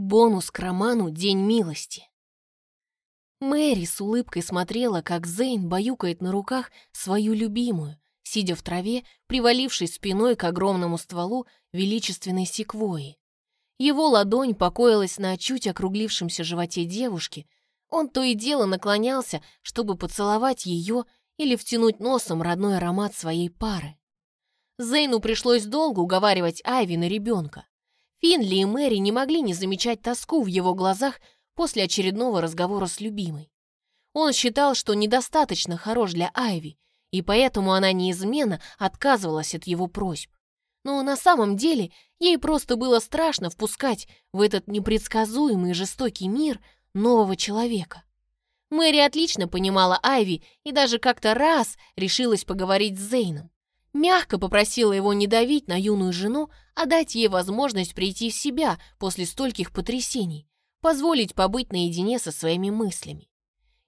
Бонус к роману «День милости». Мэри с улыбкой смотрела, как Зейн баюкает на руках свою любимую, сидя в траве, привалившись спиной к огромному стволу величественной секвои. Его ладонь покоилась на чуть округлившемся животе девушки. Он то и дело наклонялся, чтобы поцеловать ее или втянуть носом родной аромат своей пары. Зейну пришлось долго уговаривать Айви на ребенка. Финли и Мэри не могли не замечать тоску в его глазах после очередного разговора с любимой. Он считал, что недостаточно хорош для Айви, и поэтому она неизменно отказывалась от его просьб. Но на самом деле ей просто было страшно впускать в этот непредсказуемый и жестокий мир нового человека. Мэри отлично понимала Айви и даже как-то раз решилась поговорить с Зейном. Мягко попросила его не давить на юную жену, а дать ей возможность прийти в себя после стольких потрясений, позволить побыть наедине со своими мыслями.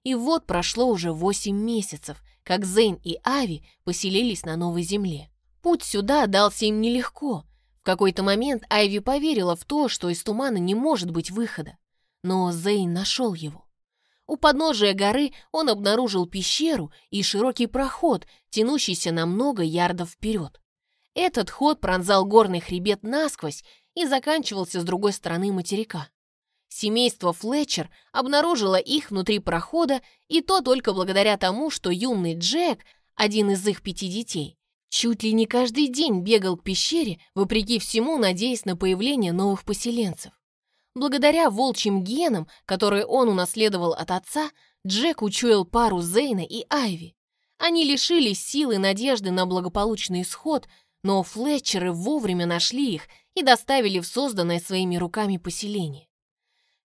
И вот прошло уже восемь месяцев, как Зейн и Ави поселились на новой земле. Путь сюда дался им нелегко. В какой-то момент Айви поверила в то, что из тумана не может быть выхода. Но Зейн нашел его. У подножия горы он обнаружил пещеру и широкий проход, тянущийся на много ярдов вперед. Этот ход пронзал горный хребет насквозь и заканчивался с другой стороны материка. Семейство Флетчер обнаружило их внутри прохода, и то только благодаря тому, что юный Джек, один из их пяти детей, чуть ли не каждый день бегал к пещере, вопреки всему надеясь на появление новых поселенцев. Благодаря волчьим генам, которые он унаследовал от отца, Джек учуял пару Зейна и Айви. Они лишились силы и надежды на благополучный исход, но Флетчеры вовремя нашли их и доставили в созданное своими руками поселение.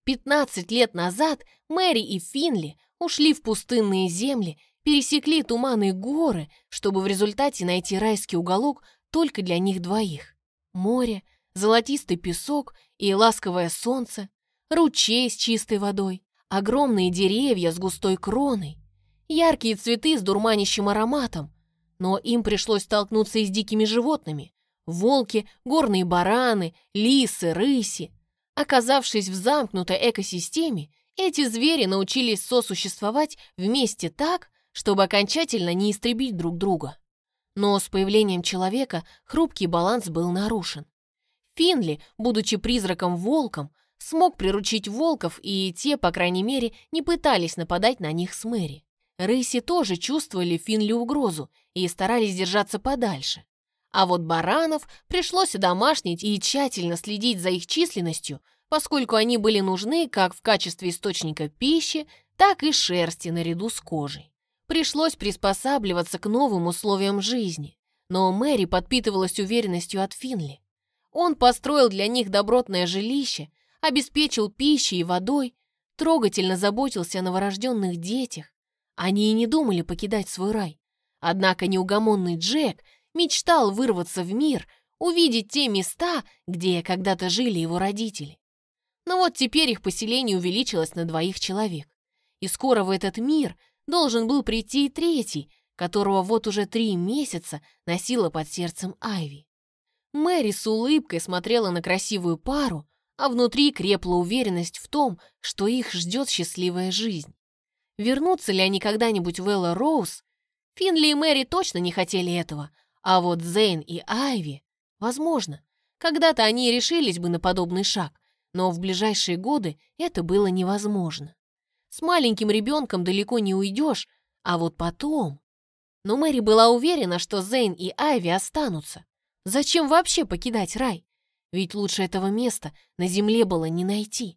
15 лет назад Мэри и Финли ушли в пустынные земли, пересекли туманы горы, чтобы в результате найти райский уголок только для них двоих. Море, золотистый песок и ласковое солнце, ручей с чистой водой, огромные деревья с густой кроной, яркие цветы с дурманящим ароматом. Но им пришлось столкнуться и с дикими животными. Волки, горные бараны, лисы, рыси. Оказавшись в замкнутой экосистеме, эти звери научились сосуществовать вместе так, чтобы окончательно не истребить друг друга. Но с появлением человека хрупкий баланс был нарушен. Финли, будучи призраком-волком, смог приручить волков, и те, по крайней мере, не пытались нападать на них с Мэри. Рыси тоже чувствовали Финли угрозу и старались держаться подальше. А вот баранов пришлось домашнить и тщательно следить за их численностью, поскольку они были нужны как в качестве источника пищи, так и шерсти наряду с кожей. Пришлось приспосабливаться к новым условиям жизни, но Мэри подпитывалась уверенностью от Финли. Он построил для них добротное жилище, обеспечил пищей и водой, трогательно заботился о новорожденных детях. Они и не думали покидать свой рай. Однако неугомонный Джек мечтал вырваться в мир, увидеть те места, где когда-то жили его родители. Но вот теперь их поселение увеличилось на двоих человек. И скоро в этот мир должен был прийти и третий, которого вот уже три месяца носила под сердцем Айви. Мэри с улыбкой смотрела на красивую пару, а внутри крепла уверенность в том, что их ждет счастливая жизнь. Вернутся ли они когда-нибудь в Элла Роуз? Финли и Мэри точно не хотели этого, а вот Зейн и Айви, возможно, когда-то они решились бы на подобный шаг, но в ближайшие годы это было невозможно. С маленьким ребенком далеко не уйдешь, а вот потом... Но Мэри была уверена, что Зейн и Айви останутся. Зачем вообще покидать рай? Ведь лучше этого места на земле было не найти.